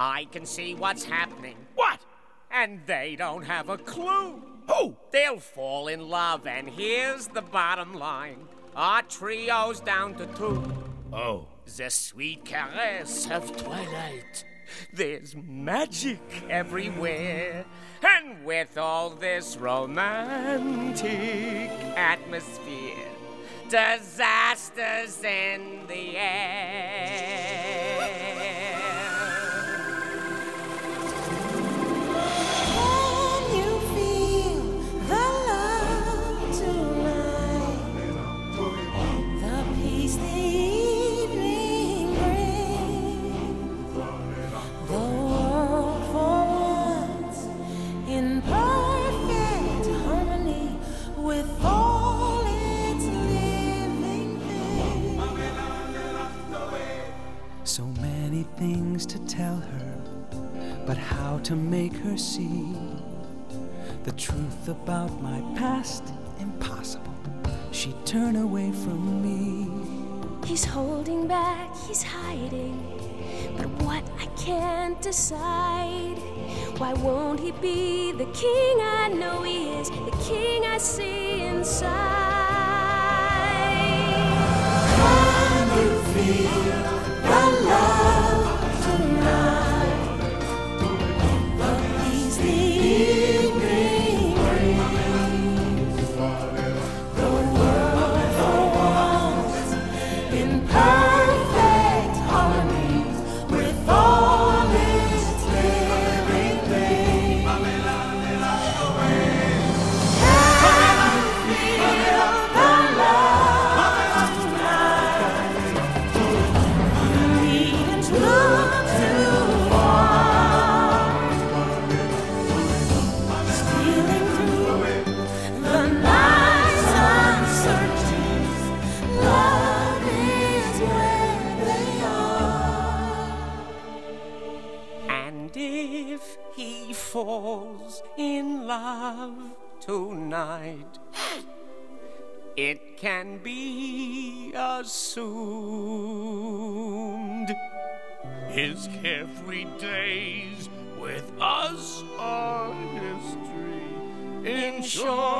I can see what's happening. What? And they don't have a clue. Who? They'll fall in love, and here's the bottom line. Our trio's down to two. Oh. The sweet caress of twilight. There's magic everywhere. And with all this romantic atmosphere, disasters in the air. So many things to tell her, but how to make her see the truth about my past? Impossible. She'd turn away from me. He's holding back, he's hiding. But what I can't decide. Why won't he be the king I know he is, the king I see inside? Can you feel And if he falls in love tonight, it can be assumed His carefree days with us are history. In short,